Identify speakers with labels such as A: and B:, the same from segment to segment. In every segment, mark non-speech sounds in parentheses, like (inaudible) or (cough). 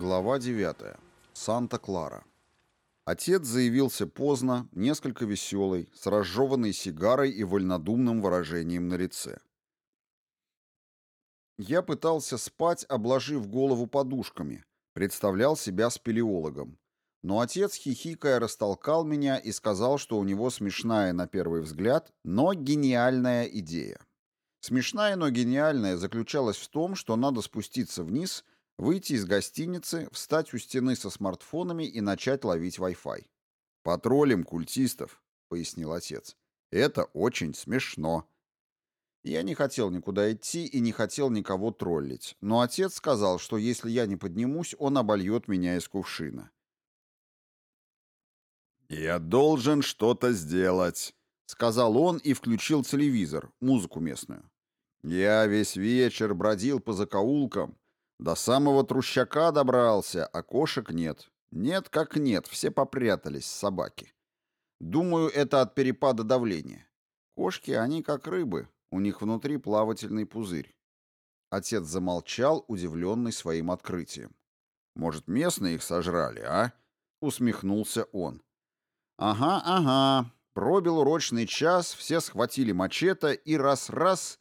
A: Глава 9. Санта-Клара. Отец заявился поздно, несколько веселый, с разжеванной сигарой и вольнодумным выражением на лице. Я пытался спать, обложив голову подушками, представлял себя спелеологом. Но отец, хихикая, растолкал меня и сказал, что у него смешная на первый взгляд, но гениальная идея. Смешная, но гениальная заключалась в том, что надо спуститься вниз – Выйти из гостиницы, встать у стены со смартфонами и начать ловить Wi-Fi. «Патрулем культистов», — пояснил отец. «Это очень смешно». Я не хотел никуда идти и не хотел никого троллить, но отец сказал, что если я не поднимусь, он обольет меня из кувшина. «Я должен что-то сделать», — сказал он и включил телевизор, музыку местную. Я весь вечер бродил по закоулкам, до самого трущака добрался, а кошек нет. Нет как нет, все попрятались, собаки. Думаю, это от перепада давления. Кошки, они как рыбы, у них внутри плавательный пузырь. Отец замолчал, удивленный своим открытием. «Может, местные их сожрали, а?» — усмехнулся он. «Ага, ага. Пробил урочный час, все схватили мачете и раз-раз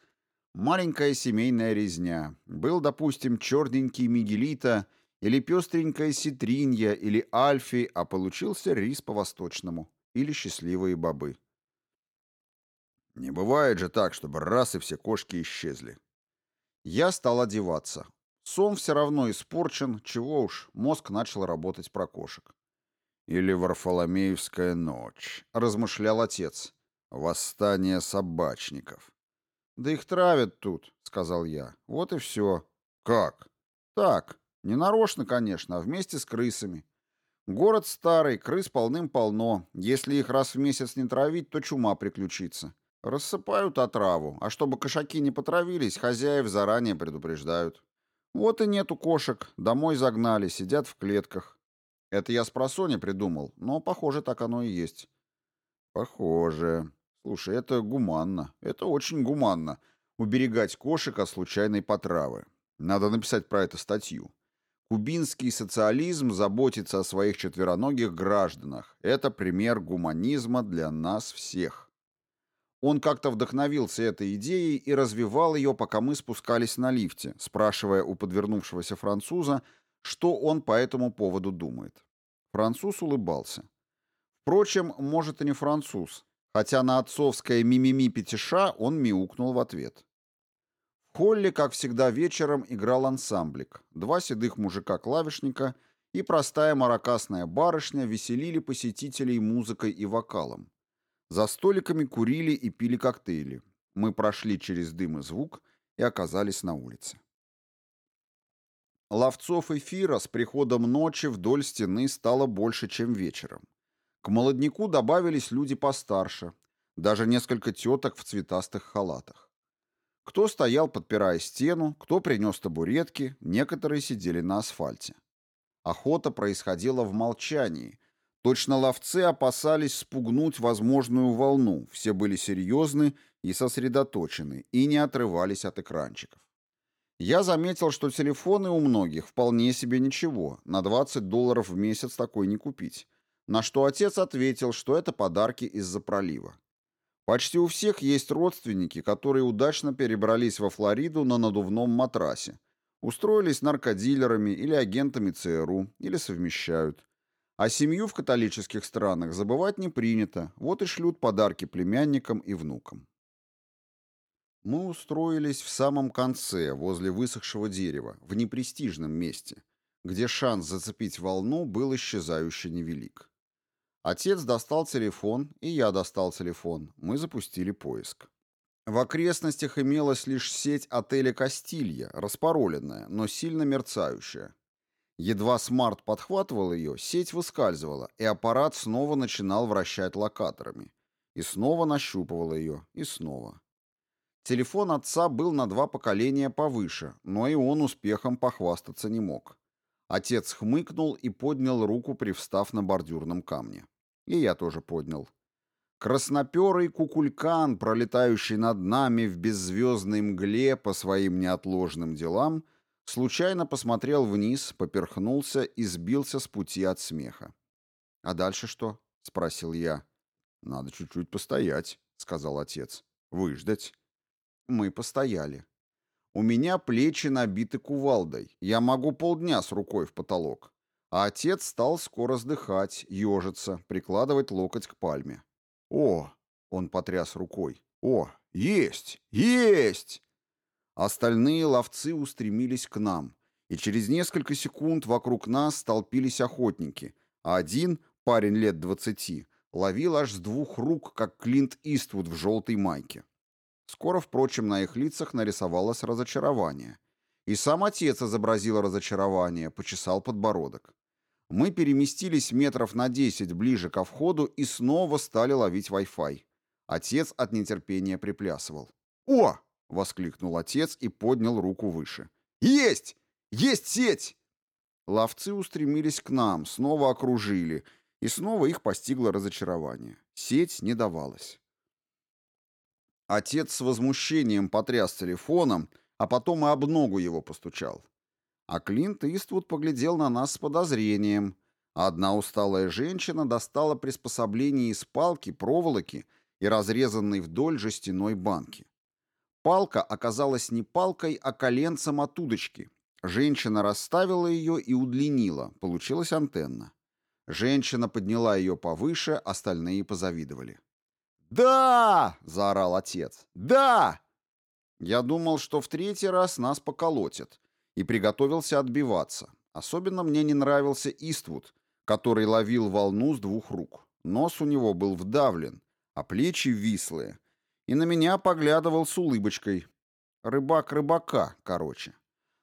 A: Маленькая семейная резня. Был, допустим, черненький Мигелита или пестренькая Ситринья или Альфи, а получился рис по-восточному. Или счастливые бобы. Не бывает же так, чтобы раз и все кошки исчезли. Я стал одеваться. Сон все равно испорчен, чего уж, мозг начал работать про кошек. Или Варфоломеевская ночь, размышлял отец. Восстание собачников. «Да их травят тут», — сказал я. «Вот и все». «Как?» «Так. Не нарочно, конечно, а вместе с крысами. Город старый, крыс полным-полно. Если их раз в месяц не травить, то чума приключится. Рассыпают отраву, а чтобы кошаки не потравились, хозяев заранее предупреждают. Вот и нету кошек, домой загнали, сидят в клетках. Это я с просони придумал, но, похоже, так оно и есть. Похоже. Слушай, это гуманно. Это очень гуманно. Уберегать кошек от случайной потравы. Надо написать про это статью. Кубинский социализм заботится о своих четвероногих гражданах. Это пример гуманизма для нас всех. Он как-то вдохновился этой идеей и развивал ее, пока мы спускались на лифте, спрашивая у подвернувшегося француза, что он по этому поводу думает. Француз улыбался. Впрочем, может и не француз хотя на отцовское мимими петиша он мяукнул в ответ. В холле, как всегда, вечером играл ансамблик. Два седых мужика-клавишника и простая маракасная барышня веселили посетителей музыкой и вокалом. За столиками курили и пили коктейли. Мы прошли через дым и звук и оказались на улице. Ловцов эфира с приходом ночи вдоль стены стало больше, чем вечером. К молодняку добавились люди постарше, даже несколько теток в цветастых халатах. Кто стоял, подпирая стену, кто принес табуретки, некоторые сидели на асфальте. Охота происходила в молчании. Точно ловцы опасались спугнуть возможную волну, все были серьезны и сосредоточены, и не отрывались от экранчиков. Я заметил, что телефоны у многих вполне себе ничего, на 20 долларов в месяц такой не купить на что отец ответил, что это подарки из-за пролива. Почти у всех есть родственники, которые удачно перебрались во Флориду на надувном матрасе, устроились наркодилерами или агентами ЦРУ, или совмещают. А семью в католических странах забывать не принято, вот и шлют подарки племянникам и внукам. Мы устроились в самом конце, возле высохшего дерева, в непрестижном месте, где шанс зацепить волну был исчезающе невелик. Отец достал телефон, и я достал телефон. Мы запустили поиск. В окрестностях имелась лишь сеть отеля «Кастилья», распароленная, но сильно мерцающая. Едва смарт подхватывал ее, сеть выскальзывала, и аппарат снова начинал вращать локаторами. И снова нащупывал ее, и снова. Телефон отца был на два поколения повыше, но и он успехом похвастаться не мог. Отец хмыкнул и поднял руку, привстав на бордюрном камне. И я тоже поднял. Красноперый кукулькан, пролетающий над нами в беззвездной мгле по своим неотложным делам, Случайно посмотрел вниз, поперхнулся и сбился с пути от смеха. «А дальше что?» — спросил я. «Надо чуть-чуть постоять», — сказал отец. «Выждать». Мы постояли. У меня плечи набиты кувалдой. Я могу полдня с рукой в потолок. А отец стал скоро сдыхать, ежиться, прикладывать локоть к пальме. «О!» — он потряс рукой. «О! Есть! Есть!» Остальные ловцы устремились к нам, и через несколько секунд вокруг нас столпились охотники, а один, парень лет двадцати, ловил аж с двух рук, как Клинт Иствуд в желтой майке. Скоро, впрочем, на их лицах нарисовалось разочарование. И сам отец изобразил разочарование, почесал подбородок. Мы переместились метров на десять ближе ко входу и снова стали ловить Wi-Fi. Отец от нетерпения приплясывал. «О!» — воскликнул отец и поднял руку выше. «Есть! Есть сеть!» Ловцы устремились к нам, снова окружили, и снова их постигло разочарование. Сеть не давалась. Отец с возмущением потряс телефоном, а потом и об ногу его постучал. А Клинт Иствуд поглядел на нас с подозрением. Одна усталая женщина достала приспособление из палки, проволоки и разрезанной вдоль жестяной банки. Палка оказалась не палкой, а коленцем от удочки. Женщина расставила ее и удлинила, получилась антенна. Женщина подняла ее повыше, остальные позавидовали. «Да!» — заорал отец. «Да!» Я думал, что в третий раз нас поколотят, и приготовился отбиваться. Особенно мне не нравился Иствуд, который ловил волну с двух рук. Нос у него был вдавлен, а плечи вислые, и на меня поглядывал с улыбочкой. Рыбак рыбака, короче.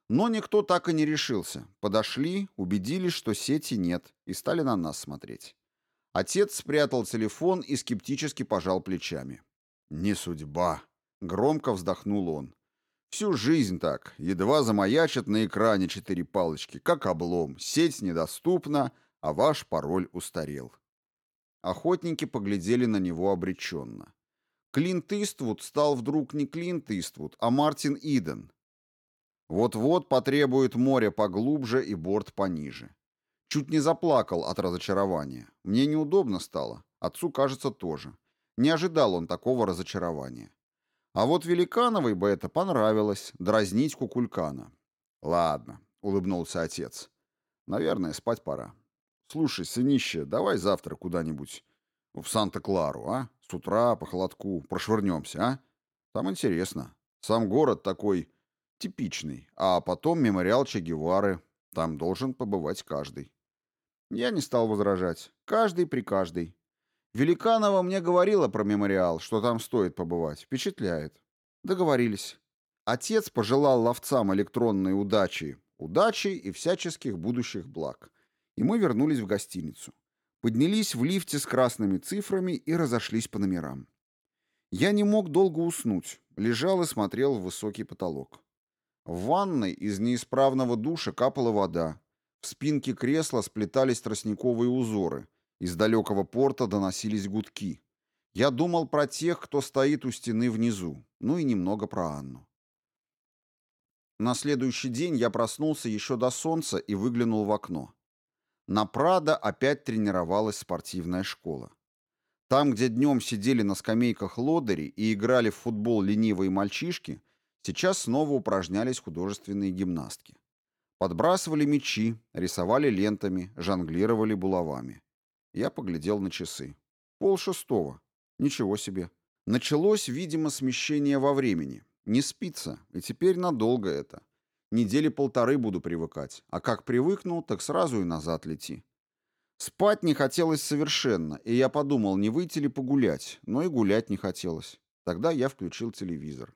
A: Но никто так и не решился. Подошли, убедились, что сети нет, и стали на нас смотреть. Отец спрятал телефон и скептически пожал плечами. «Не судьба», — громко вздохнул он. «Всю жизнь так. Едва замаячат на экране четыре палочки, как облом. Сеть недоступна, а ваш пароль устарел». Охотники поглядели на него обреченно. Клинт Иствуд стал вдруг не Клинт Иствуд, а Мартин Иден. Вот-вот потребует море поглубже и борт пониже. Чуть не заплакал от разочарования. Мне неудобно стало. Отцу, кажется, тоже. Не ожидал он такого разочарования. А вот Великановой бы это понравилось, дразнить Кукулькана. «Ладно», — улыбнулся отец. «Наверное, спать пора. Слушай, сынище, давай завтра куда-нибудь в Санта-Клару, а? С утра по холодку прошвырнемся, а? Там интересно. Сам город такой типичный, а потом мемориал Че Гевары. Там должен побывать каждый. Я не стал возражать. Каждый при каждой. Великанова мне говорила про мемориал, что там стоит побывать. Впечатляет. Договорились. Отец пожелал ловцам электронной удачи, удачи и всяческих будущих благ. И мы вернулись в гостиницу поднялись в лифте с красными цифрами и разошлись по номерам. Я не мог долго уснуть, лежал и смотрел в высокий потолок. В ванной из неисправного душа капала вода. В спинке кресла сплетались тростниковые узоры. Из далекого порта доносились гудки. Я думал про тех, кто стоит у стены внизу, ну и немного про Анну. На следующий день я проснулся еще до солнца и выглянул в окно. На Прадо опять тренировалась спортивная школа. Там, где днем сидели на скамейках лодыри и играли в футбол ленивые мальчишки, сейчас снова упражнялись художественные гимнастки. Подбрасывали мячи, рисовали лентами, жонглировали булавами. Я поглядел на часы. Пол шестого. Ничего себе. Началось, видимо, смещение во времени. Не спится, и теперь надолго это. Недели полторы буду привыкать. А как привыкну, так сразу и назад лети. Спать не хотелось совершенно, и я подумал, не выйти ли погулять, но и гулять не хотелось. Тогда я включил телевизор.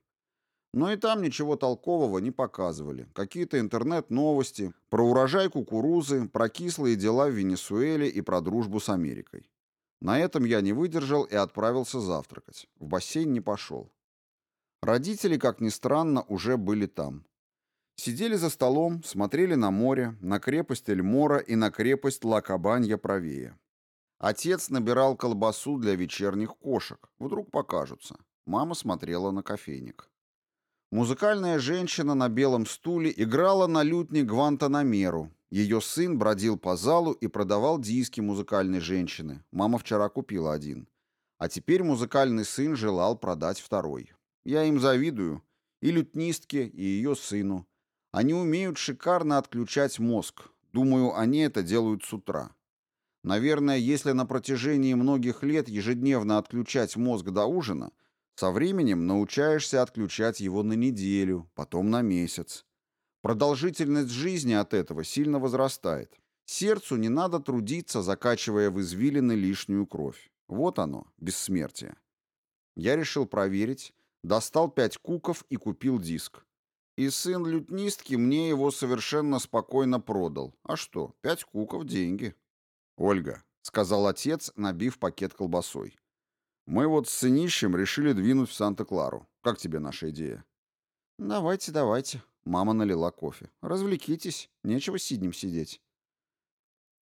A: Но и там ничего толкового не показывали. Какие-то интернет-новости про урожай кукурузы, про кислые дела в Венесуэле и про дружбу с Америкой. На этом я не выдержал и отправился завтракать. В бассейн не пошел. Родители, как ни странно, уже были там. Сидели за столом, смотрели на море, на крепость Эльмора и на крепость Лакабанья правее. Отец набирал колбасу для вечерних кошек. Вдруг покажутся. Мама смотрела на кофейник. Музыкальная женщина на белом стуле играла на лютне Гвантанамеру. Ее сын бродил по залу и продавал диски музыкальной женщины. Мама вчера купила один. А теперь музыкальный сын желал продать второй. Я им завидую. И лютнистке, и ее сыну. Они умеют шикарно отключать мозг. Думаю, они это делают с утра. Наверное, если на протяжении многих лет ежедневно отключать мозг до ужина, со временем научаешься отключать его на неделю, потом на месяц. Продолжительность жизни от этого сильно возрастает. Сердцу не надо трудиться, закачивая в извилины лишнюю кровь. Вот оно, бессмертие. Я решил проверить, достал пять куков и купил диск. И сын лютнистки мне его совершенно спокойно продал. А что, пять куков — деньги. «Ольга», — сказал отец, набив пакет колбасой. «Мы вот с сынищем решили двинуть в Санта-Клару. Как тебе наша идея?» «Давайте, давайте». Мама налила кофе. «Развлекитесь. Нечего сиднем сидеть».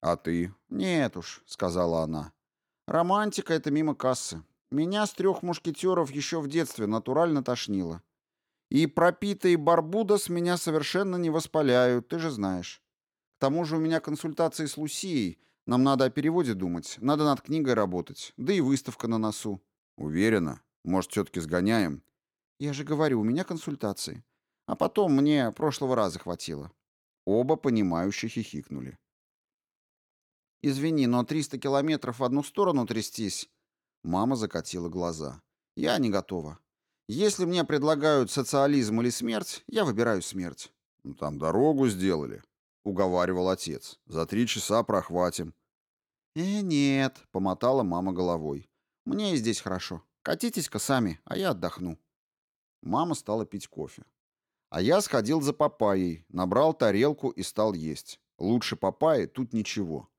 A: «А ты?» «Нет уж», — сказала она. «Романтика — это мимо кассы. Меня с трех мушкетеров еще в детстве натурально тошнило. И пропитые барбудос меня совершенно не воспаляют, ты же знаешь. К тому же у меня консультации с Лусией, нам надо о переводе думать, надо над книгой работать, да и выставка на носу. Уверена? Может, все-таки сгоняем? Я же говорю, у меня консультации. А потом мне прошлого раза хватило. Оба понимающе хихикнули. Извини, но 300 километров в одну сторону трястись... Мама закатила глаза. Я не готова. Если мне предлагают социализм или смерть, я выбираю смерть. Ну, там дорогу сделали, уговаривал отец. За три часа прохватим. «Э, нет», — помотала мама головой. «Мне и здесь хорошо. Катитесь-ка сами, а я отдохну». Мама стала пить кофе. А я сходил за папайей, набрал тарелку и стал есть. Лучше папайи тут ничего.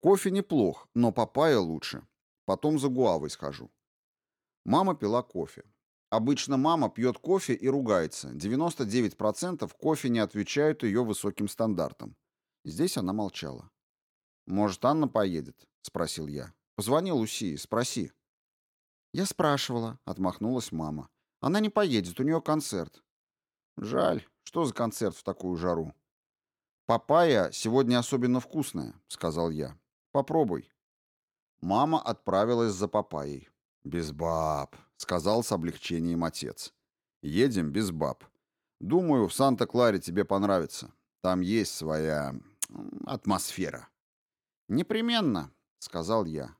A: Кофе неплох, но папайя лучше. Потом за гуавой схожу. Мама пила кофе. Обычно мама пьет кофе и ругается. 99% кофе не отвечают ее высоким стандартам. Здесь она молчала. «Может, Анна поедет?» — спросил я. «Позвони Лусии, спроси». «Я спрашивала», — отмахнулась мама. «Она не поедет, у нее концерт». «Жаль. Что за концерт в такую жару?» «Папайя сегодня особенно вкусная», — сказал я. «Попробуй». Мама отправилась за папайей. «Без баб», — сказал с облегчением отец. «Едем без баб. Думаю, в Санта-Кларе тебе понравится. Там есть своя... атмосфера». «Непременно», — сказал я.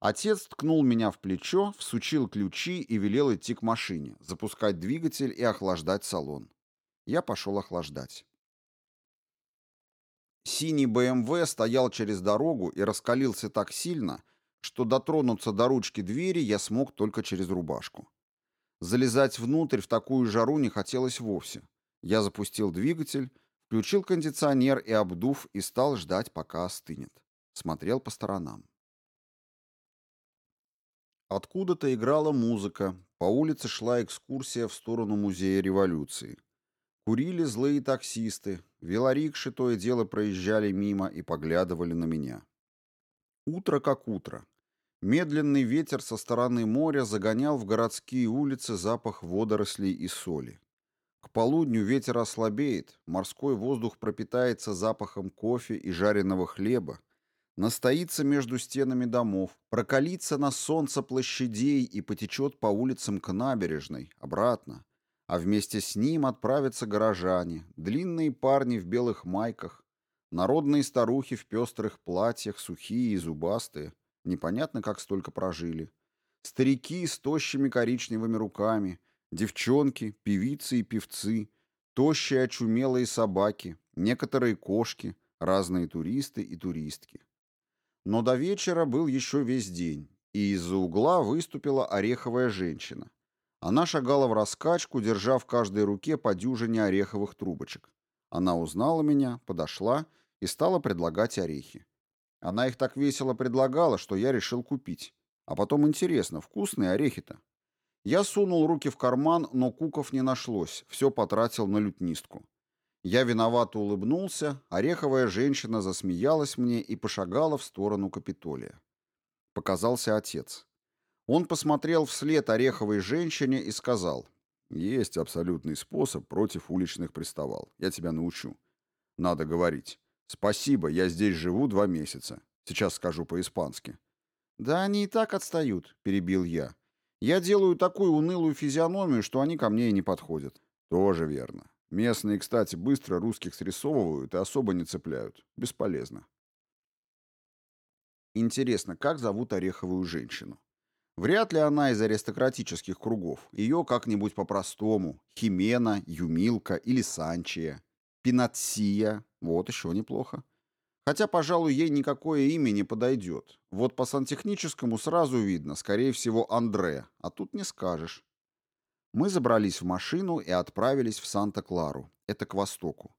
A: Отец ткнул меня в плечо, всучил ключи и велел идти к машине, запускать двигатель и охлаждать салон. Я пошел охлаждать. Синий БМВ стоял через дорогу и раскалился так сильно, что дотронуться до ручки двери я смог только через рубашку. Залезать внутрь в такую жару не хотелось вовсе. Я запустил двигатель, включил кондиционер и, обдув, и стал ждать, пока остынет. Смотрел по сторонам. Откуда-то играла музыка, по улице шла экскурсия в сторону Музея революции. Курили злые таксисты, велорикши то и дело проезжали мимо и поглядывали на меня. Утро как утро. Медленный ветер со стороны моря загонял в городские улицы запах водорослей и соли. К полудню ветер ослабеет, морской воздух пропитается запахом кофе и жареного хлеба, настоится между стенами домов, прокалится на солнце площадей и потечет по улицам к набережной, обратно, а вместе с ним отправятся горожане, длинные парни в белых майках, народные старухи в пестрых платьях, сухие и зубастые, непонятно, как столько прожили, старики с тощими коричневыми руками, Девчонки, певицы и певцы, тощие очумелые собаки, некоторые кошки, разные туристы и туристки. Но до вечера был еще весь день, и из-за угла выступила ореховая женщина. Она шагала в раскачку, держа в каждой руке по дюжине ореховых трубочек. Она узнала меня, подошла и стала предлагать орехи. Она их так весело предлагала, что я решил купить. А потом интересно, вкусные орехи-то. Я сунул руки в карман, но куков не нашлось, все потратил на лютнистку. Я виновато улыбнулся, ореховая женщина засмеялась мне и пошагала в сторону Капитолия. Показался отец. Он посмотрел вслед ореховой женщине и сказал, Есть абсолютный способ против уличных приставал. Я тебя научу. Надо говорить. Спасибо, я здесь живу два месяца. Сейчас скажу по-испански.
B: Да они и так отстают, перебил я. Я делаю такую унылую физиономию, что они ко мне и не подходят.
A: Тоже верно. Местные, кстати, быстро русских срисовывают и особо не цепляют. Бесполезно.
B: Интересно, как зовут ореховую женщину? Вряд ли она из аристократических кругов. Ее как-нибудь по-простому. Химена, Юмилка или Санчия. Пинатсия. Вот еще неплохо. Хотя, пожалуй, ей никакое имя не подойдет. Вот по сантехническому сразу видно, скорее всего, Андре, а тут не скажешь. Мы забрались в машину и отправились в Санта-Клару. Это к востоку.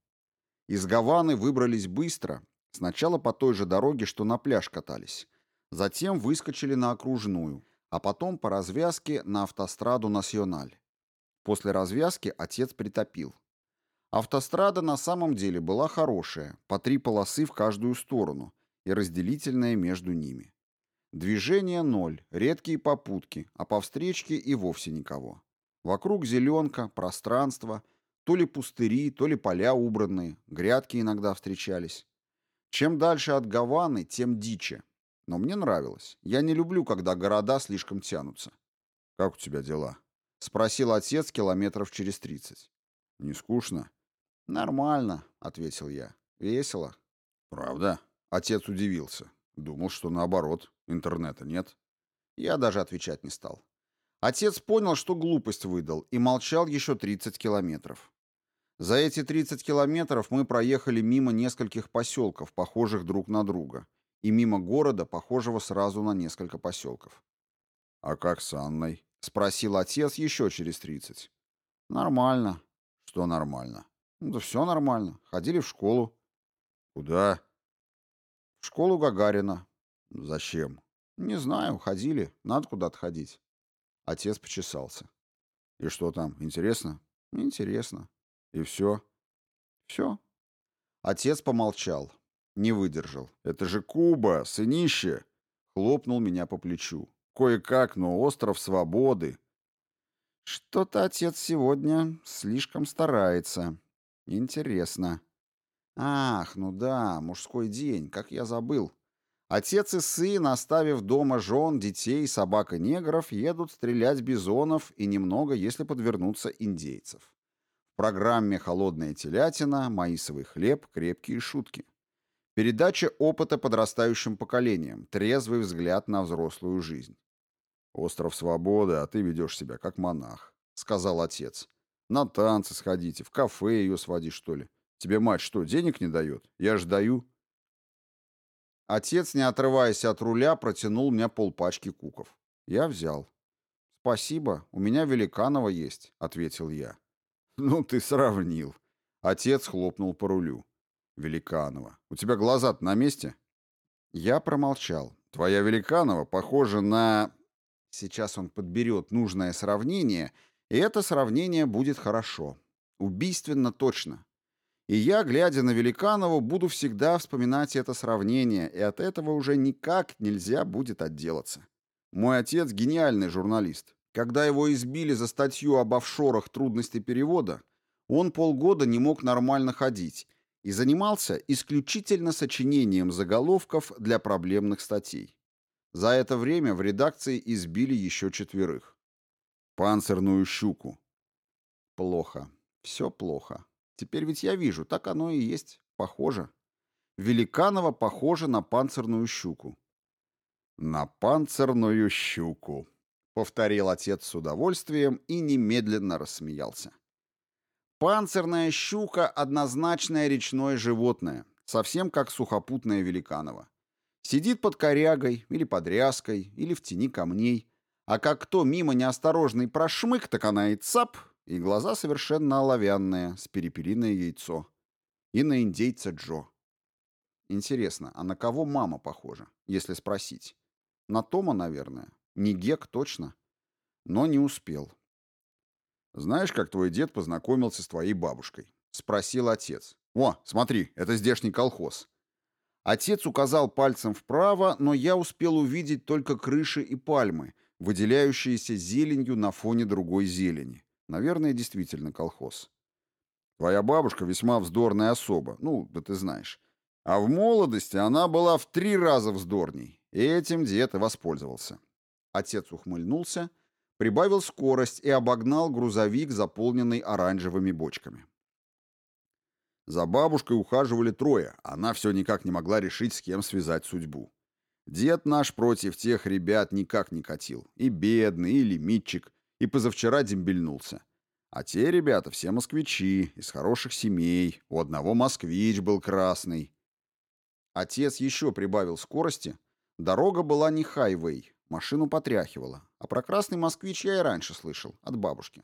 B: Из Гаваны выбрались быстро. Сначала по той же дороге, что на пляж катались. Затем выскочили на окружную а потом по развязке на автостраду Националь. После развязки отец притопил. Автострада на самом деле была хорошая, по три полосы в каждую сторону и разделительная между ними. Движение ноль, редкие попутки, а по встречке и вовсе никого. Вокруг зеленка, пространство, то ли пустыри, то ли поля убранные, грядки иногда встречались. Чем дальше от Гаваны, тем диче, но мне нравилось. Я не люблю, когда города слишком тянутся.
A: «Как у тебя дела?»
B: — спросил отец километров через тридцать.
A: «Не скучно?»
B: «Нормально», — ответил я. «Весело».
A: «Правда?» — отец удивился. Думал, что наоборот, интернета нет.
B: Я даже отвечать не стал. Отец понял, что глупость выдал, и молчал еще 30 километров. За эти 30 километров мы проехали мимо нескольких поселков, похожих друг на друга, и мимо города, похожего сразу на несколько поселков.
A: «А как с Анной?»
B: — спросил отец еще через тридцать.
A: «Нормально». «Что нормально?»
B: «Ну да все нормально. Ходили в школу».
A: «Куда?»
B: «В школу Гагарина».
A: «Зачем?»
B: «Не знаю. Ходили. Надо куда-то ходить».
A: Отец почесался. «И что там, интересно?»
B: «Интересно».
A: «И все?»
B: «Все». Отец помолчал. Не выдержал.
A: «Это же Куба, сынище!» Хлопнул меня по плечу. «Кое-как, но остров свободы».
B: «Что-то отец сегодня слишком старается. Интересно». «Ах, ну да, мужской день, как я забыл. Отец и сын, оставив дома жен, детей, собак и негров, едут стрелять бизонов и немного, если подвернутся, индейцев. В программе «Холодная телятина», «Маисовый хлеб», «Крепкие шутки». Передача опыта подрастающим поколениям, трезвый взгляд на взрослую жизнь.
A: «Остров свободы, а ты ведешь себя как монах», — сказал отец. «На танцы сходите, в кафе ее своди, что ли. Тебе мать что, денег не дает? Я ж даю».
B: Отец, не отрываясь от руля, протянул мне полпачки куков. Я взял. «Спасибо, у меня Великанова есть», — ответил я. (laughs)
A: «Ну ты сравнил». Отец хлопнул по рулю. Великанова. У тебя глаза на месте?
B: Я промолчал.
A: Твоя Великанова похожа на...
B: Сейчас он подберет нужное сравнение, и это сравнение будет хорошо. Убийственно точно. И я, глядя на Великанову, буду всегда вспоминать это сравнение, и от этого уже никак нельзя будет отделаться. Мой отец гениальный журналист. Когда его избили за статью об офшорах трудности перевода, он полгода не мог нормально ходить, и занимался исключительно сочинением заголовков для проблемных статей. За это время в редакции избили еще четверых.
A: Панцирную щуку.
B: Плохо. Все плохо. Теперь ведь я вижу, так оно и есть. Похоже. Великанова похоже на панцирную щуку.
A: «На панцирную щуку», — повторил отец с удовольствием и немедленно рассмеялся.
B: Панцирная щука – однозначное речное животное, совсем как сухопутная великанова. Сидит под корягой или под ряской, или в тени камней, а как кто мимо неосторожный прошмык, так она и цап, и глаза совершенно оловянные, с перепелиное яйцо. И на индейца Джо. Интересно, а на кого мама похожа, если спросить? На Тома, наверное. Не Гек точно. Но не успел.
A: «Знаешь, как твой дед познакомился с твоей бабушкой?»
B: — спросил отец.
A: «О, смотри, это здешний колхоз».
B: Отец указал пальцем вправо, но я успел увидеть только крыши и пальмы, выделяющиеся зеленью на фоне другой зелени.
A: Наверное, действительно колхоз. Твоя бабушка весьма вздорная особа, ну, да ты знаешь. А в молодости она была в три раза вздорней. И этим дед и воспользовался. Отец ухмыльнулся, прибавил скорость и обогнал грузовик, заполненный оранжевыми бочками. За бабушкой ухаживали трое, она все никак не могла решить, с кем связать судьбу. Дед наш против тех ребят никак не катил. И бедный, и лимитчик, и позавчера дембельнулся. А те ребята все москвичи, из хороших семей, у одного москвич был красный. Отец еще прибавил скорости. Дорога была не хайвей, машину потряхивала. А про красный москвич я и раньше слышал, от бабушки.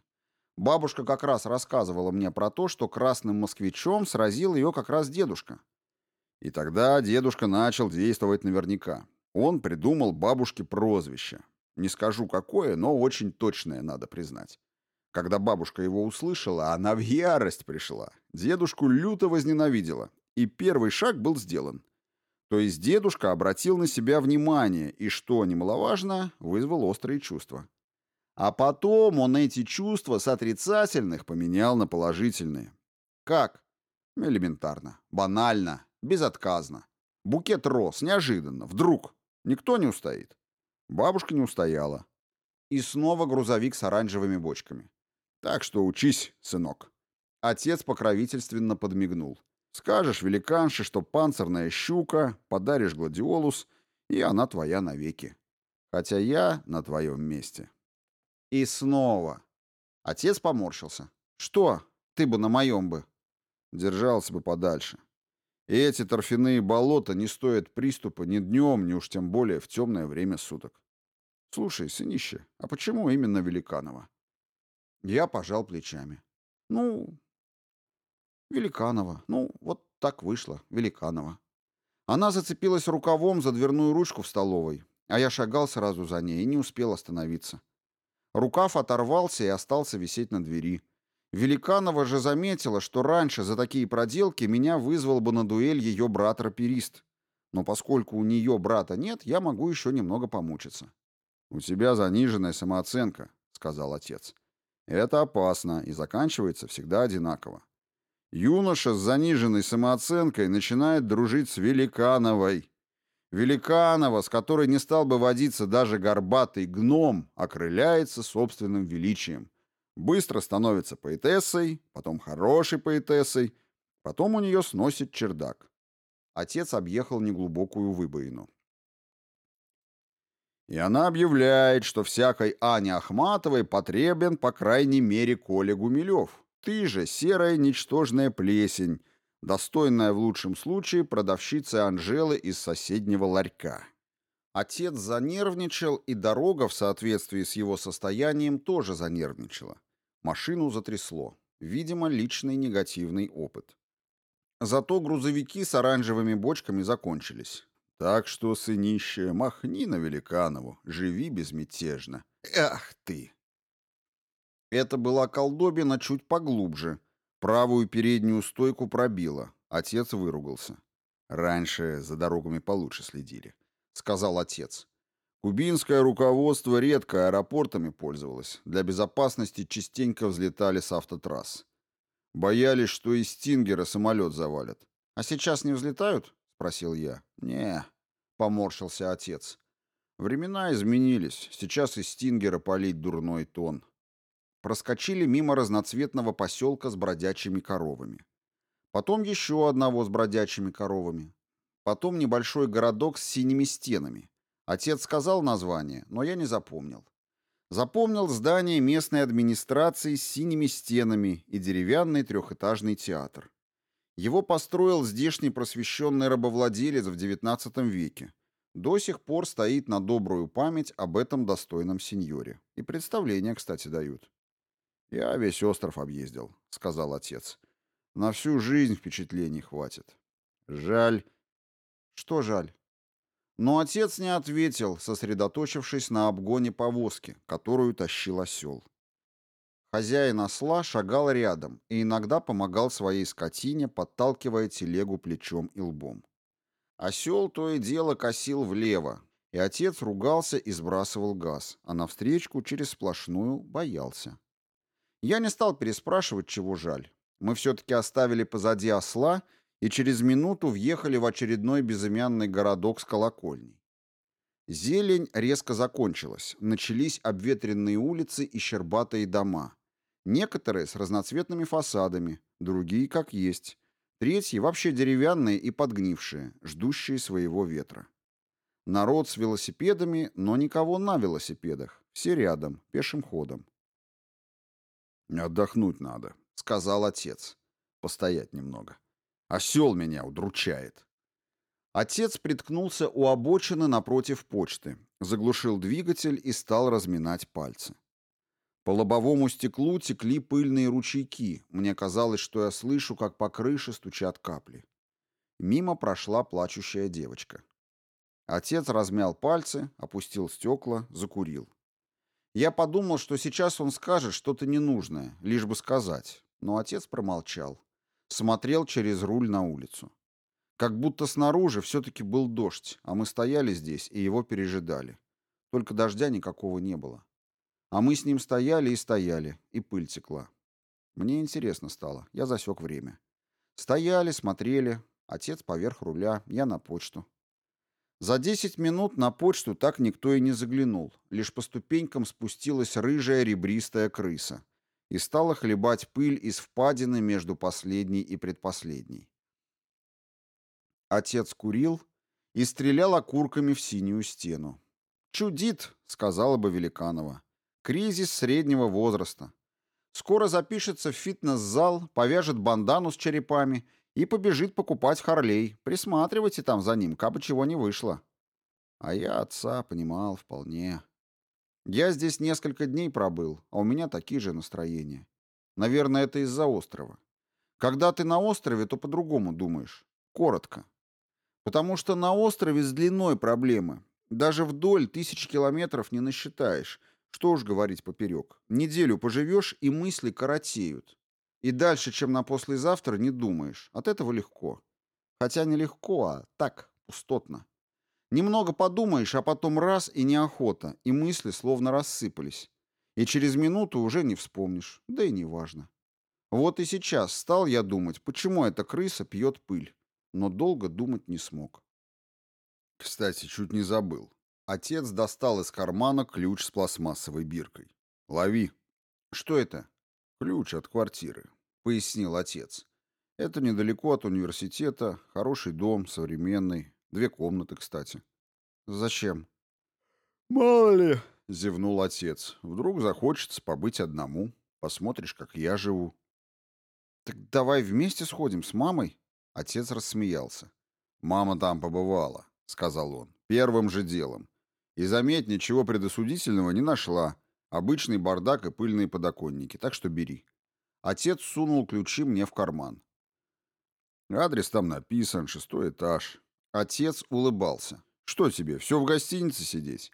A: Бабушка как раз рассказывала мне про то, что красным москвичом сразил ее как раз дедушка. И тогда дедушка начал действовать наверняка. Он придумал бабушке прозвище. Не скажу какое, но очень точное, надо признать. Когда бабушка его услышала, она в ярость пришла. Дедушку люто возненавидела. И первый шаг был сделан. То есть дедушка обратил на себя внимание и, что немаловажно, вызвал острые чувства. А потом он эти чувства с отрицательных поменял на положительные. Как? Элементарно, банально, безотказно. Букет роз, неожиданно, вдруг. Никто не устоит. Бабушка не устояла. И снова грузовик с оранжевыми бочками. Так что учись, сынок. Отец покровительственно подмигнул. Скажешь великанше, что панцирная щука, подаришь гладиолус, и она твоя навеки. Хотя я на твоем месте. И снова. Отец поморщился. Что? Ты бы на моем бы. Держался бы подальше. И эти торфяные болота не стоят приступа ни днем, ни уж тем более в темное время суток. Слушай, сынище, а почему именно Великанова? Я пожал плечами. Ну, Великанова. Ну, вот так вышло, Великанова. Она зацепилась рукавом за дверную ручку в столовой, а я шагал сразу за ней и не успел остановиться. Рукав оторвался и остался висеть на двери. Великанова же заметила, что раньше за такие проделки меня вызвал бы на дуэль ее брат-раперист. Но поскольку у нее брата нет, я могу еще немного помучиться. «У тебя заниженная самооценка», — сказал отец. «Это опасно и заканчивается всегда одинаково. Юноша с заниженной самооценкой начинает дружить с Великановой, Великанова, с которой не стал бы водиться даже горбатый гном, окрыляется собственным величием. Быстро становится поэтессой, потом хорошей поэтессой, потом у нее сносит чердак. Отец объехал неглубокую выбоину. И она объявляет, что всякой Ане Ахматовой потребен по крайней мере Коля Гумилев. Ты же серая ничтожная плесень, достойная в лучшем случае продавщицы Анжелы из соседнего ларька. Отец занервничал, и дорога в соответствии с его состоянием тоже занервничала. Машину затрясло. Видимо, личный негативный опыт. Зато грузовики с оранжевыми бочками закончились. Так что, сынище, махни на Великанову, живи безмятежно. Ах ты! Это была колдобина чуть поглубже, Правую переднюю стойку пробило. Отец выругался. Раньше за дорогами получше следили, сказал отец. Кубинское руководство редко аэропортами пользовалось. Для безопасности частенько взлетали с автотрасс. Боялись, что из Стингера самолет завалят. А сейчас не взлетают? спросил я. Не, поморщился отец. Времена изменились. Сейчас из Стингера полить дурной тон проскочили мимо разноцветного поселка с бродячими коровами. Потом еще одного с бродячими коровами. Потом небольшой городок с синими стенами. Отец сказал название, но я не запомнил. Запомнил здание местной администрации с синими стенами и деревянный трехэтажный театр. Его построил здешний просвещенный рабовладелец в XIX веке. До сих пор стоит на добрую память об этом достойном сеньоре. И представления, кстати, дают. «Я весь остров объездил», — сказал отец. «На всю жизнь впечатлений хватит. Жаль». «Что жаль?» Но отец не ответил, сосредоточившись на обгоне повозки, которую тащил осел. Хозяин осла шагал рядом и иногда помогал своей скотине, подталкивая телегу плечом и лбом. Осел то и дело косил влево, и отец ругался и сбрасывал газ, а навстречку через сплошную боялся.
B: Я не стал переспрашивать, чего жаль. Мы все-таки оставили позади осла и через минуту въехали в очередной безымянный городок с колокольней. Зелень резко закончилась, начались обветренные улицы и щербатые дома. Некоторые с разноцветными фасадами, другие как есть. Третьи вообще деревянные и подгнившие, ждущие своего ветра. Народ с велосипедами, но никого на велосипедах. Все рядом, пешим ходом.
A: «Отдохнуть надо», — сказал отец. «Постоять немного. Осел меня удручает».
B: Отец приткнулся у обочины напротив почты, заглушил двигатель и стал разминать пальцы. По лобовому стеклу текли пыльные ручейки. Мне казалось, что я слышу, как по крыше стучат капли. Мимо прошла плачущая девочка. Отец размял пальцы, опустил стекла, закурил. Я подумал, что сейчас он скажет что-то ненужное, лишь бы сказать. Но отец промолчал. Смотрел через руль на улицу. Как будто снаружи все-таки был дождь, а мы стояли здесь и его пережидали. Только дождя никакого не было. А мы с ним стояли и стояли, и пыль текла. Мне интересно стало, я засек время. Стояли, смотрели, отец поверх руля, я на почту. За десять минут на почту так никто и не заглянул, лишь по ступенькам спустилась рыжая ребристая крыса и стала хлебать пыль из впадины между последней и предпоследней. Отец курил и стрелял окурками в синюю стену. «Чудит», — сказала бы Великанова. «Кризис среднего возраста. Скоро запишется в фитнес-зал, повяжет бандану с черепами и побежит покупать Харлей. Присматривайте там за ним, кабы чего не вышло». А я отца понимал вполне. Я здесь несколько дней пробыл, а у меня такие же настроения. Наверное, это из-за острова. Когда ты на острове, то по-другому думаешь. Коротко. Потому что на острове с длиной проблемы. Даже вдоль тысяч километров не насчитаешь. Что уж говорить поперек. Неделю поживешь, и мысли коротеют. И дальше, чем на послезавтра, не думаешь. От этого легко. Хотя не легко, а так, пустотно. Немного подумаешь, а потом раз и неохота, и мысли словно рассыпались. И через минуту уже не вспомнишь, да и не важно. Вот и сейчас стал я думать, почему эта крыса пьет пыль но долго думать не смог.
A: Кстати, чуть не забыл. Отец достал из кармана ключ с пластмассовой биркой. «Лови».
B: «Что это?»
A: «Ключ от квартиры», — пояснил отец.
B: «Это недалеко от университета, хороший дом, современный, две комнаты, кстати». «Зачем?»
A: «Мало ли», — зевнул отец. «Вдруг захочется побыть одному. Посмотришь, как я живу».
B: «Так давай вместе сходим с мамой», Отец рассмеялся.
A: «Мама там побывала», — сказал он, — «первым же делом. И, заметь, ничего предосудительного не нашла. Обычный бардак и пыльные подоконники, так что бери». Отец сунул ключи мне в карман. Адрес там написан, шестой этаж. Отец улыбался. «Что тебе, все в гостинице сидеть?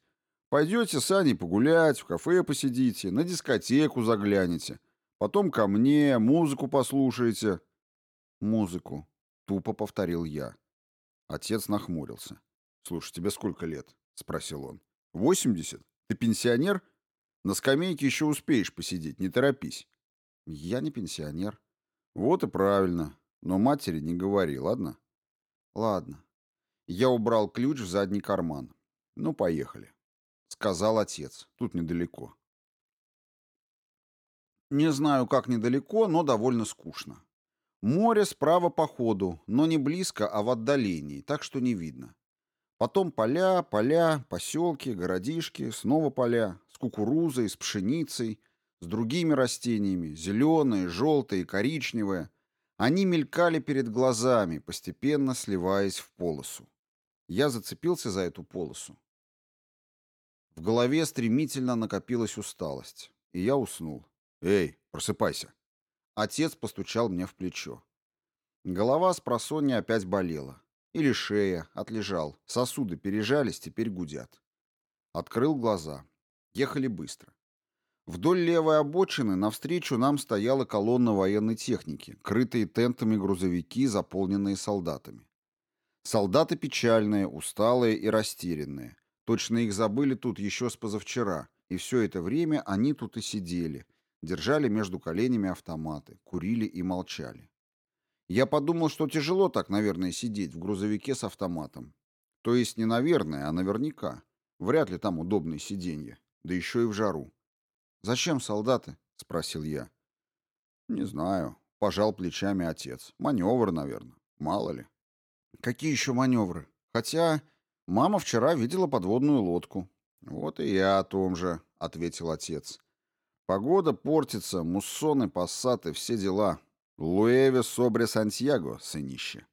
A: Пойдете с Аней погулять, в кафе посидите, на дискотеку заглянете. Потом ко мне, музыку послушаете».
B: «Музыку», Тупо повторил я.
A: Отец нахмурился. «Слушай, тебе сколько лет?» — спросил он. «Восемьдесят? Ты пенсионер? На скамейке еще успеешь посидеть, не торопись».
B: «Я не пенсионер».
A: «Вот и правильно. Но матери не говори, ладно?»
B: «Ладно».
A: Я убрал ключ в задний карман. «Ну, поехали», — сказал отец. «Тут недалеко».
B: Не знаю, как недалеко, но довольно скучно. Море справа по ходу, но не близко, а в отдалении, так что не видно. Потом поля, поля, поселки, городишки, снова поля, с кукурузой, с пшеницей, с другими растениями, зеленые, желтые, коричневые. Они мелькали перед глазами, постепенно сливаясь в полосу. Я зацепился за эту полосу. В голове стремительно накопилась усталость, и я уснул.
A: «Эй, просыпайся!»
B: Отец постучал мне в плечо. Голова с просонья опять болела. Или шея, отлежал. Сосуды пережались, теперь гудят. Открыл глаза. Ехали быстро. Вдоль левой обочины навстречу нам стояла колонна военной техники, крытые тентами грузовики, заполненные солдатами. Солдаты печальные, усталые и растерянные. Точно их забыли тут еще с позавчера, и все это время они тут и сидели, держали между коленями автоматы, курили и молчали. Я подумал, что тяжело так, наверное, сидеть в грузовике с автоматом. То есть не наверное, а наверняка. Вряд ли там удобные сиденья, да еще и в жару. «Зачем солдаты?» — спросил я. «Не знаю», — пожал плечами отец. «Маневр, наверное. Мало ли». «Какие еще маневры? Хотя мама вчера видела подводную лодку». «Вот и я о том же», — ответил отец. «Погода портится, муссоны, пассаты, все дела. Луэве собре Сантьяго, сынище».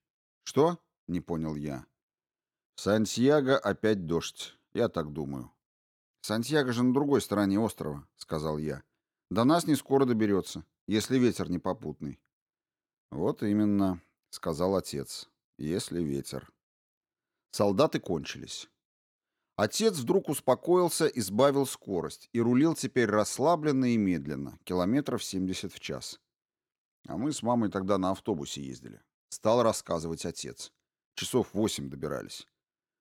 B: «Что?» — не понял я. «Сантьяго опять дождь, я так думаю». «Сантьяго же на другой стороне острова», — сказал я. «До нас не скоро доберется, если ветер не попутный». «Вот именно», — сказал отец, — «если ветер». Солдаты кончились. Отец вдруг успокоился и сбавил скорость, и рулил теперь расслабленно и медленно, километров 70 в час. А мы с мамой тогда на автобусе ездили. Стал рассказывать отец. Часов восемь добирались.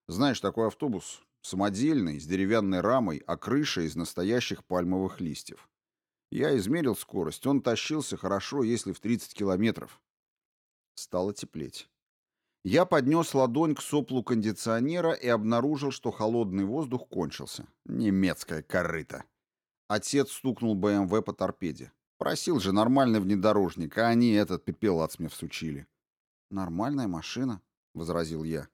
B: Знаешь, такой автобус самодельный, с деревянной рамой, а крыша из настоящих пальмовых листьев. Я измерил скорость, он тащился хорошо, если в 30 километров. Стало теплеть. Я поднес ладонь к соплу кондиционера и обнаружил, что холодный воздух кончился. Немецкая корыта. Отец стукнул БМВ по торпеде. Просил же нормальный внедорожник, а они этот пепелац мне всучили. «Нормальная машина», — возразил я.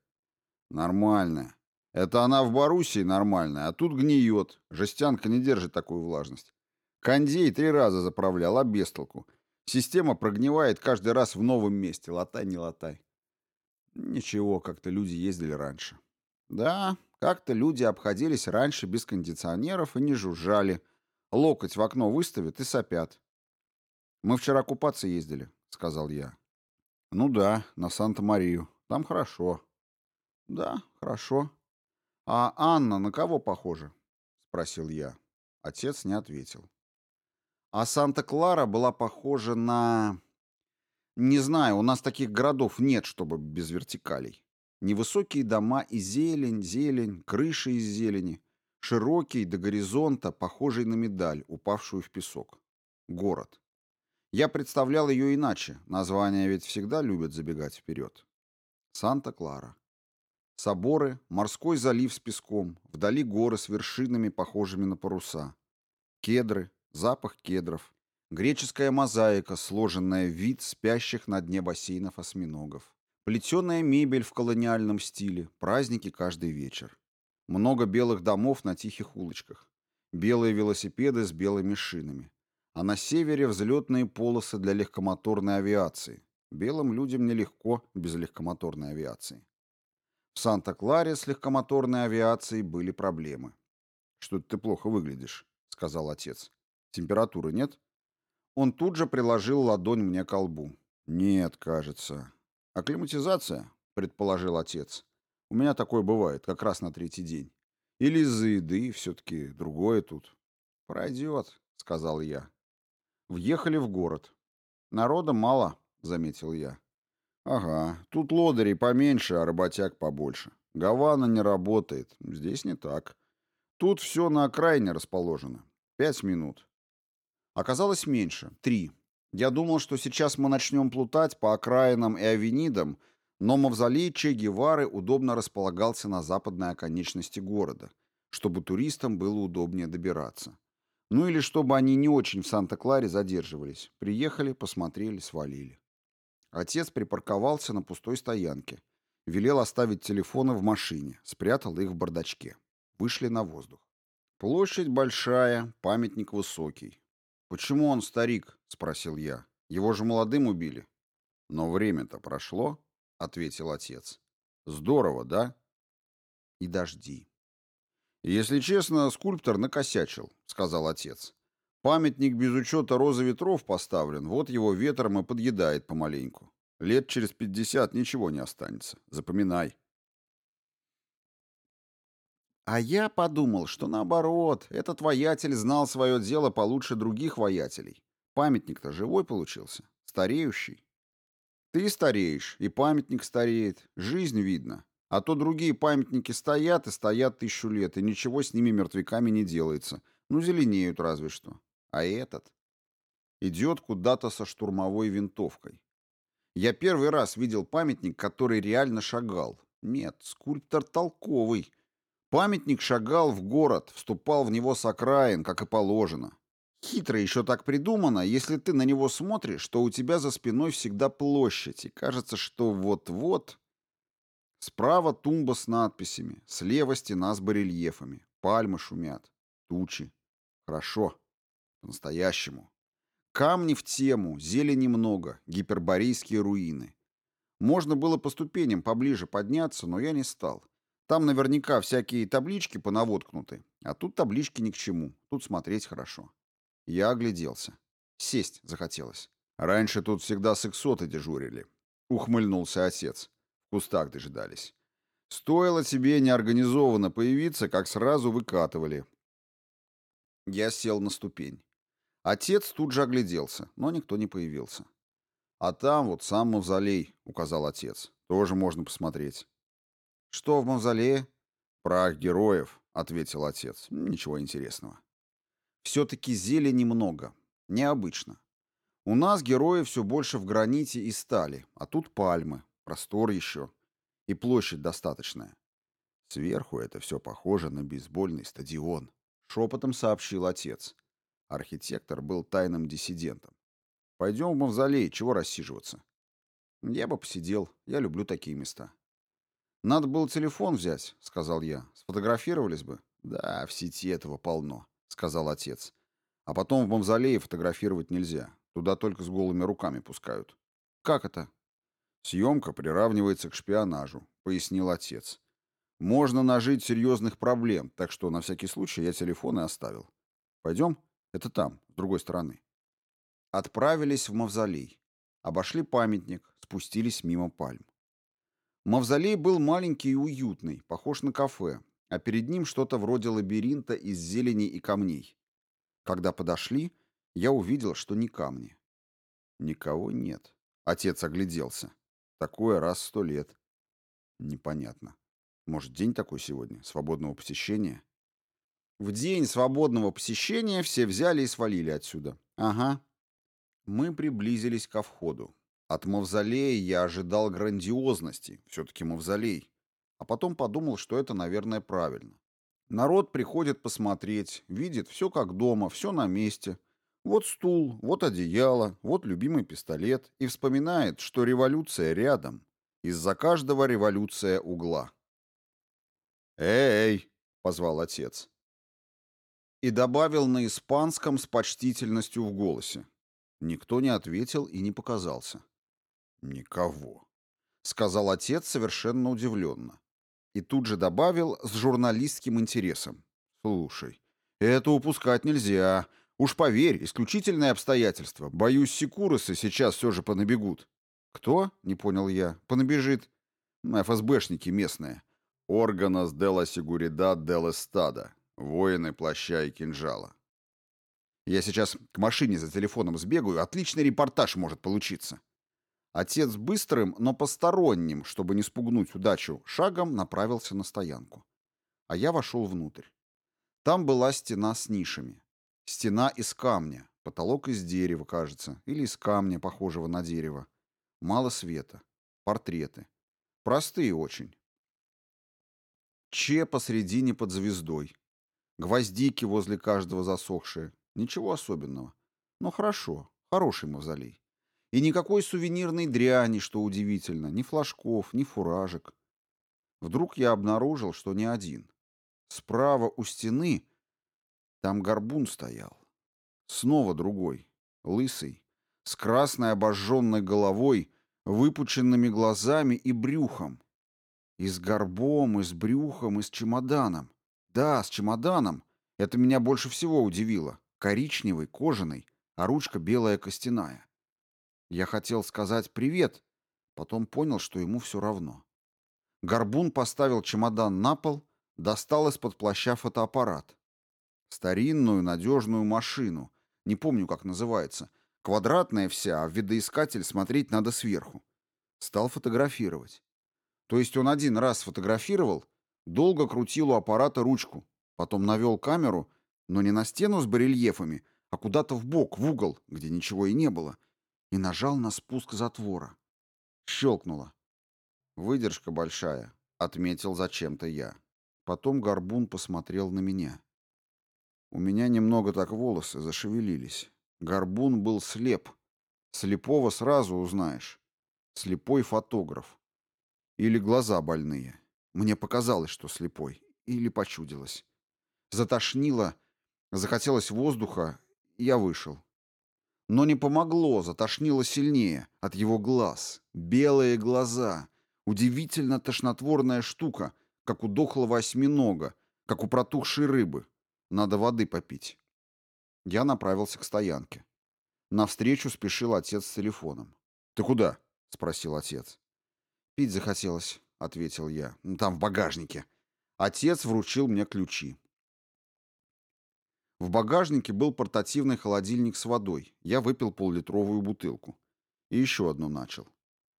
B: «Нормальная. Это она в Боруссии нормальная, а тут гниет. Жестянка не держит такую влажность. Кондей три раза заправлял, а без толку. Система прогнивает каждый раз в новом месте. Латай, не латай. Ничего, как-то люди ездили раньше. Да, как-то люди обходились раньше без кондиционеров и не жужжали. Локоть в окно выставят и сопят. Мы вчера купаться ездили, сказал я. Ну да, на Санта-Марию. Там хорошо. Да, хорошо. А Анна на кого похожа? спросил я. Отец не ответил. А Санта-Клара была похожа на не знаю, у нас таких городов нет, чтобы без вертикалей. Невысокие дома и зелень, зелень, крыши из зелени, широкий до горизонта, похожий на медаль, упавшую в песок. Город. Я представлял ее иначе, названия ведь всегда любят забегать вперед. Санта-Клара. Соборы, морской залив с песком, вдали горы с вершинами, похожими на паруса. Кедры, запах кедров, Греческая мозаика, сложенная в вид спящих на дне бассейнов осьминогов. Плетеная мебель в колониальном стиле, праздники каждый вечер. Много белых домов на тихих улочках. Белые велосипеды с белыми шинами. А на севере взлетные полосы для легкомоторной авиации. Белым людям нелегко без легкомоторной авиации. В Санта-Кларе с легкомоторной авиацией были проблемы. «Что-то ты плохо выглядишь», — сказал отец. «Температуры нет?» Он тут же приложил ладонь мне к лбу. «Нет, кажется». «Акклиматизация?» — предположил отец. «У меня такое бывает, как раз на третий день. Или из-за еды, все-таки другое тут». «Пройдет», — сказал я. Въехали в город. «Народа мало», — заметил я. «Ага, тут лодырей поменьше, а работяг побольше. Гавана не работает. Здесь не так. Тут все на окраине расположено. Пять минут. Оказалось меньше — три. Я думал, что сейчас мы начнем плутать по окраинам и авенидам, но мавзолей Че Гевары удобно располагался на западной оконечности города, чтобы туристам было удобнее добираться. Ну или чтобы они не очень в Санта-Кларе задерживались. Приехали, посмотрели, свалили. Отец припарковался на пустой стоянке. Велел оставить телефоны в машине, спрятал их в бардачке. Вышли на воздух. Площадь большая, памятник высокий. «Почему он старик?» — спросил я. «Его же молодым убили». «Но время-то прошло», — ответил отец. «Здорово, да?» «И дожди». «Если честно, скульптор накосячил», — сказал отец. «Памятник без учета розы ветров поставлен, вот его ветром и подъедает помаленьку. Лет через пятьдесят ничего не останется. Запоминай». А я подумал, что наоборот, этот воятель знал свое дело получше других воятелей. Памятник-то живой получился, стареющий. Ты стареешь, и памятник стареет, жизнь видно. А то другие памятники стоят и стоят тысячу лет, и ничего с ними мертвяками не делается. Ну, зеленеют разве что. А этот? Идет куда-то со штурмовой винтовкой. Я первый раз видел памятник, который реально шагал. Нет, скульптор толковый. Памятник шагал в город, вступал в него с окраин, как и положено. Хитро еще так придумано, если ты на него смотришь, что у тебя за спиной всегда площадь, и кажется, что вот-вот... Справа тумба с надписями, слева стена с барельефами, пальмы шумят, тучи. Хорошо. По-настоящему. Камни в тему, зелени много, гиперборейские руины. Можно было по ступеням поближе подняться, но я не стал. Там наверняка всякие таблички понаводкнуты, а тут таблички ни к чему, тут смотреть хорошо. Я огляделся. Сесть захотелось. Раньше тут всегда сексоты дежурили. Ухмыльнулся отец. В кустах дожидались. Стоило тебе неорганизованно появиться, как сразу выкатывали. Я сел на ступень. Отец тут же огляделся, но никто не появился. «А там вот сам мавзолей», — указал отец. «Тоже можно посмотреть». «Что в мавзолее?» «Прах героев», — ответил отец. «Ничего интересного». «Все-таки зелени много. Необычно. У нас герои все больше в граните и стали, а тут пальмы, простор еще. И площадь достаточная. Сверху это все похоже на бейсбольный стадион», — шепотом сообщил отец. Архитектор был тайным диссидентом. «Пойдем в мавзолей, чего рассиживаться?» «Я бы посидел, я люблю такие места». «Надо было телефон взять», — сказал я. «Сфотографировались бы?» «Да, в сети этого полно», — сказал отец. «А потом в мавзолее фотографировать нельзя. Туда только с голыми руками пускают». «Как это?» «Съемка приравнивается к шпионажу», — пояснил отец. «Можно нажить серьезных проблем, так что на всякий случай я телефон и оставил. Пойдем?» Это там, с другой стороны. Отправились в мавзолей. Обошли памятник, спустились мимо пальм. Мавзолей был маленький и уютный, похож на кафе, а перед ним что-то вроде лабиринта из зелени и камней. Когда подошли, я увидел, что не камни. Никого нет. Отец огляделся. Такое раз сто лет. Непонятно. Может, день такой сегодня, свободного посещения? В день свободного посещения все взяли и свалили отсюда. Ага. Мы приблизились ко входу. От мавзолея я ожидал грандиозности, все-таки мавзолей. А потом подумал, что это, наверное, правильно. Народ приходит посмотреть, видит все как дома, все на месте. Вот стул, вот одеяло, вот любимый пистолет. И вспоминает, что революция рядом. Из-за каждого революция угла. «Эй!» — позвал отец и добавил на испанском с почтительностью в голосе. Никто не ответил и не показался. «Никого», — сказал отец совершенно удивленно. И тут же добавил с журналистским интересом. «Слушай, это упускать нельзя. Уж поверь, исключительное обстоятельство. Боюсь, секуросы сейчас все же понабегут». «Кто?» — не понял я. «Понабежит». «ФСБшники местные. Органас де ла Сигуридад де Эстада. Воины плаща и кинжала. Я сейчас к машине за телефоном сбегаю, отличный репортаж может получиться. Отец быстрым, но посторонним, чтобы не спугнуть удачу, шагом направился на стоянку. А я вошел внутрь. Там была стена с нишами. Стена из камня, потолок из дерева, кажется, или из камня, похожего на дерево. Мало света. Портреты. Простые очень. Че посредине под звездой. Гвоздики возле каждого засохшие. Ничего особенного. Но хорошо. Хороший мавзолей. И никакой сувенирной дряни, что удивительно. Ни флажков, ни фуражек. Вдруг я обнаружил, что не один. Справа у стены там горбун стоял. Снова другой. Лысый. С красной обожженной головой, выпученными глазами и брюхом. И с горбом, и с брюхом, и с чемоданом. Да, с чемоданом. Это меня больше всего удивило. Коричневый, кожаный, а ручка белая костяная. Я хотел сказать «привет», потом понял, что ему все равно. Горбун поставил чемодан на пол, достал из-под плаща фотоаппарат. Старинную надежную машину, не помню, как называется, квадратная вся, а в видоискатель смотреть надо сверху. Стал фотографировать. То есть он один раз фотографировал, Долго крутил у аппарата ручку, потом навел камеру, но не на стену с барельефами, а куда-то в бок, в угол, где ничего и не было, и нажал на спуск затвора. Щелкнуло. «Выдержка большая», — отметил зачем-то я. Потом Горбун посмотрел на меня. У меня немного так волосы зашевелились. Горбун был слеп. Слепого сразу узнаешь. Слепой фотограф. Или глаза больные. Мне показалось, что слепой. Или почудилось. Затошнило, захотелось воздуха, я вышел. Но не помогло, затошнило сильнее. От его глаз. Белые глаза. Удивительно тошнотворная штука, как у дохлого осьминога, как у протухшей рыбы. Надо воды попить. Я направился к стоянке. Навстречу спешил отец с телефоном. «Ты куда?» — спросил отец. «Пить захотелось», — ответил я. «Ну, «Там в багажнике». Отец вручил мне ключи. В багажнике был портативный холодильник с водой. Я выпил поллитровую бутылку. И еще одну начал.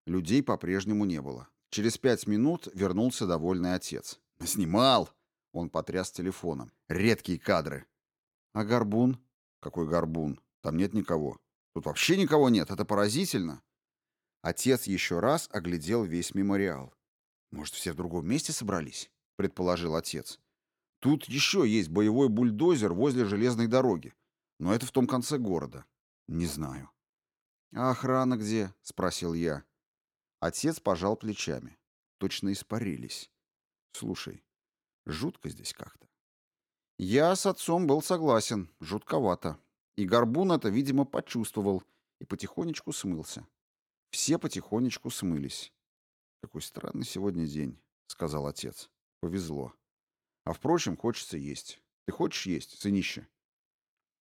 B: Людей по-прежнему не было. Через пять минут вернулся довольный отец. «Снимал!» — он потряс телефоном. «Редкие кадры». «А горбун?» «Какой горбун? Там нет никого». «Тут вообще никого нет, это поразительно». Отец еще раз оглядел весь мемориал. «Может, все в другом месте собрались?» — предположил отец. «Тут еще есть боевой бульдозер возле железной дороги. Но это в том конце города. Не знаю». «А охрана где?» — спросил я. Отец пожал плечами. Точно испарились. «Слушай, жутко здесь как-то». Я с отцом был согласен, жутковато. И Горбун это, видимо, почувствовал и потихонечку смылся. Все потихонечку смылись. «Какой странный сегодня день», — сказал отец. «Повезло. А впрочем, хочется есть. Ты хочешь есть, сынище?»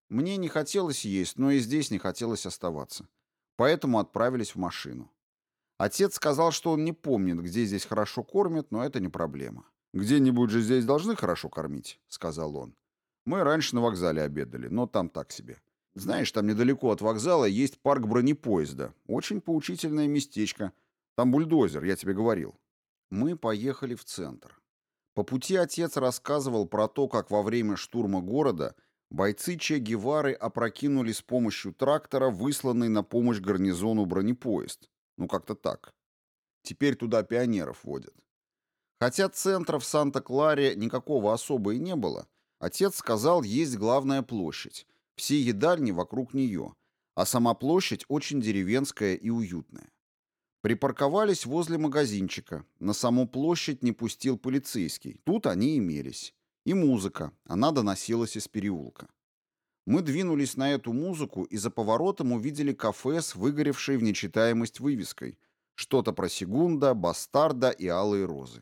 B: Мне не хотелось есть, но и здесь не хотелось оставаться. Поэтому отправились в машину. Отец сказал, что он не помнит, где здесь хорошо кормят, но это не проблема. «Где-нибудь же здесь должны хорошо кормить», — сказал он. «Мы раньше на вокзале обедали, но там так себе. Знаешь, там недалеко от вокзала есть парк бронепоезда. Очень поучительное местечко. Там бульдозер, я тебе говорил». Мы поехали в центр. По пути отец рассказывал про то, как во время штурма города бойцы Че Гевары опрокинули с помощью трактора высланный на помощь гарнизону бронепоезд. Ну, как-то так. Теперь туда пионеров водят. Хотя центра в Санта-Кларе никакого особо и не было, отец сказал, есть главная площадь, все едальни вокруг нее, а сама площадь очень деревенская и уютная. Припарковались возле магазинчика. На саму площадь не пустил полицейский. Тут они имелись. И музыка. Она доносилась из переулка. Мы двинулись на эту музыку и за поворотом увидели кафе с выгоревшей в нечитаемость вывеской. Что-то про Сегунда, Бастарда и Алые Розы.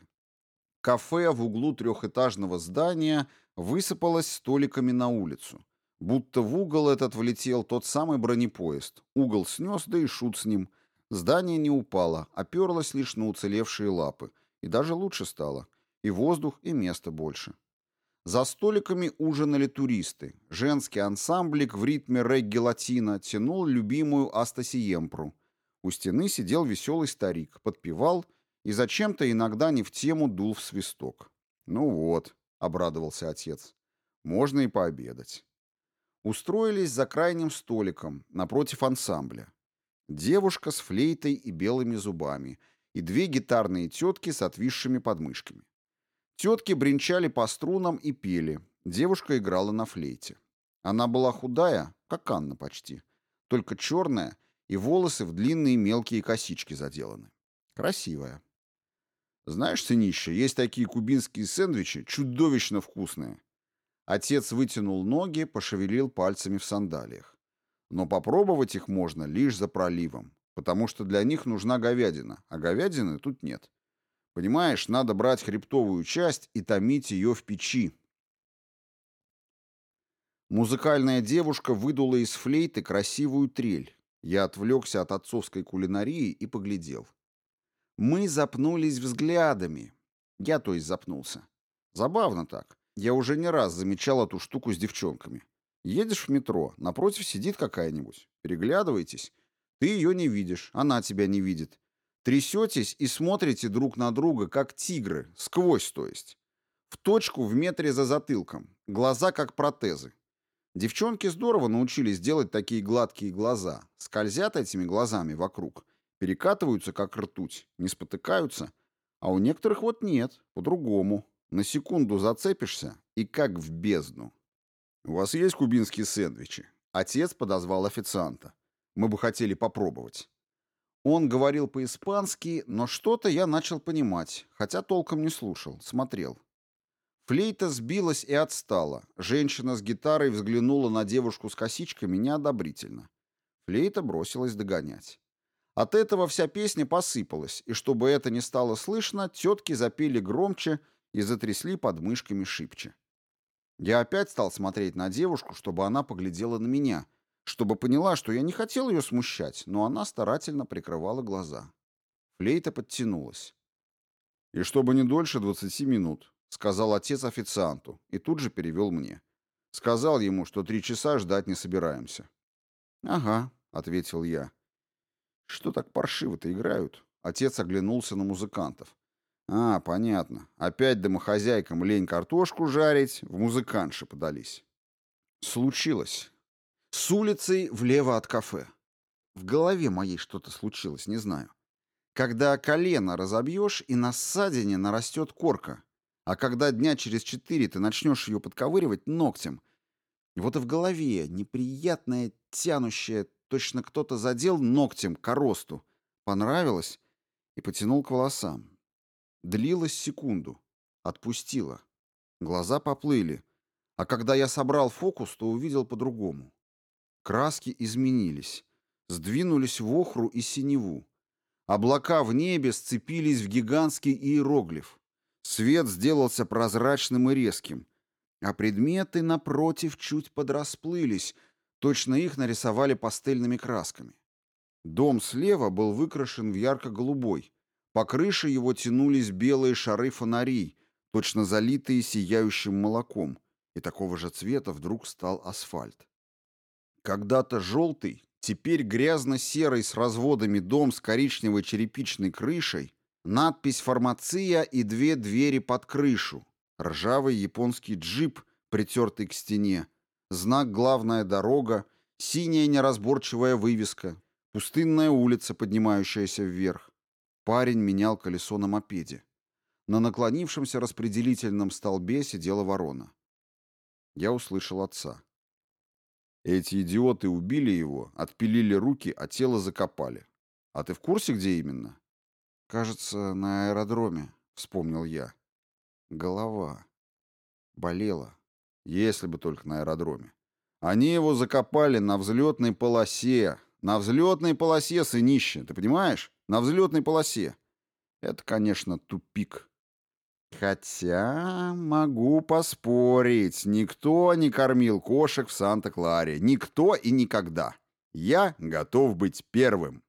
B: Кафе в углу трехэтажного здания высыпалось столиками на улицу. Будто в угол этот влетел тот самый бронепоезд. Угол снес, да и шут с ним. Здание не упало, оперлось лишь на уцелевшие лапы. И даже лучше стало. И воздух, и места больше. За столиками ужинали туристы. Женский ансамблик в ритме регги-латино тянул любимую Астасиемпру. У стены сидел веселый старик, подпевал и зачем-то иногда не в тему дул в свисток. «Ну вот», — обрадовался отец, — «можно и пообедать». Устроились за крайним столиком, напротив ансамбля. Девушка с флейтой и белыми зубами, и две гитарные тетки с отвисшими подмышками. Тетки бренчали по струнам и пели, девушка играла на флейте. Она была худая, как Анна почти, только черная, и волосы в длинные мелкие косички заделаны. Красивая. Знаешь, сынище, есть такие кубинские сэндвичи, чудовищно вкусные. Отец вытянул ноги, пошевелил пальцами в сандалиях. Но попробовать их можно лишь за проливом, потому что для них нужна говядина, а говядины тут нет. Понимаешь, надо брать хребтовую часть и томить ее в печи. Музыкальная девушка выдула из флейты красивую трель. Я отвлекся от отцовской кулинарии и поглядел. Мы запнулись взглядами. Я, то есть, запнулся. Забавно так. Я уже не раз замечал эту штуку с девчонками. Едешь в метро, напротив сидит какая-нибудь. Переглядываетесь. Ты ее не видишь, она тебя не видит. Трясетесь и смотрите друг на друга, как тигры, сквозь, то есть. В точку в метре за затылком. Глаза как протезы. Девчонки здорово научились делать такие гладкие глаза, скользят этими глазами вокруг, перекатываются, как ртуть, не спотыкаются, а у некоторых вот нет, по-другому. На секунду зацепишься и как в бездну. «У вас есть кубинские сэндвичи?» Отец подозвал официанта. «Мы бы хотели попробовать». Он говорил по-испански, но что-то я начал понимать, хотя толком не слушал, смотрел. Флейта сбилась и отстала. Женщина с гитарой взглянула на девушку с косичками неодобрительно. Флейта бросилась догонять. От этого вся песня посыпалась, и чтобы это не стало слышно, тетки запели громче и затрясли подмышками шибче. Я опять стал смотреть на девушку, чтобы она поглядела на меня, чтобы поняла, что я не хотел ее смущать, но она старательно прикрывала глаза. Флейта подтянулась. «И чтобы не дольше двадцати минут», — сказал отец официанту, и тут же перевел мне. Сказал ему, что три часа ждать не собираемся. «Ага», — ответил я. «Что так паршиво-то играют?» Отец оглянулся на музыкантов. А, понятно. Опять домохозяйкам лень картошку жарить, в музыканши подались. Случилось. С улицей влево от кафе. В голове моей что-то случилось, не знаю. Когда колено разобьешь, и на ссадине нарастет корка. А когда дня через четыре ты начнешь ее подковыривать ногтем. Вот и в голове неприятное, тянущее, точно кто-то задел ногтем коросту. Понравилось и потянул к волосам. Длилась секунду. Отпустила. Глаза поплыли. А когда я собрал фокус, то увидел по-другому. Краски изменились. Сдвинулись в охру и синеву. Облака в небе сцепились в гигантский иероглиф. Свет сделался прозрачным и резким. А предметы, напротив, чуть подрасплылись. Точно их нарисовали пастельными красками. Дом слева был выкрашен в ярко-голубой, по крыше его тянулись белые шары фонарей, точно залитые сияющим молоком, и такого же цвета вдруг стал асфальт. Когда-то желтый, теперь грязно-серый с разводами дом с коричневой черепичной крышей, надпись «Фармация» и две двери под крышу, ржавый японский джип, притертый к стене, знак «Главная дорога», синяя неразборчивая вывеска, пустынная улица, поднимающаяся вверх. Парень менял колесо на мопеде. На наклонившемся распределительном столбе сидела ворона. Я услышал отца. Эти идиоты убили его, отпилили руки, а тело закопали. А ты в курсе, где именно? Кажется, на аэродроме, вспомнил я. Голова. Болела. Если бы только на аэродроме. Они его закопали на взлетной полосе. На взлетной полосе, сынище, ты понимаешь? На взлетной полосе. Это, конечно, тупик. Хотя могу поспорить, никто не кормил кошек в Санта-Кларе. Никто и никогда. Я готов быть первым.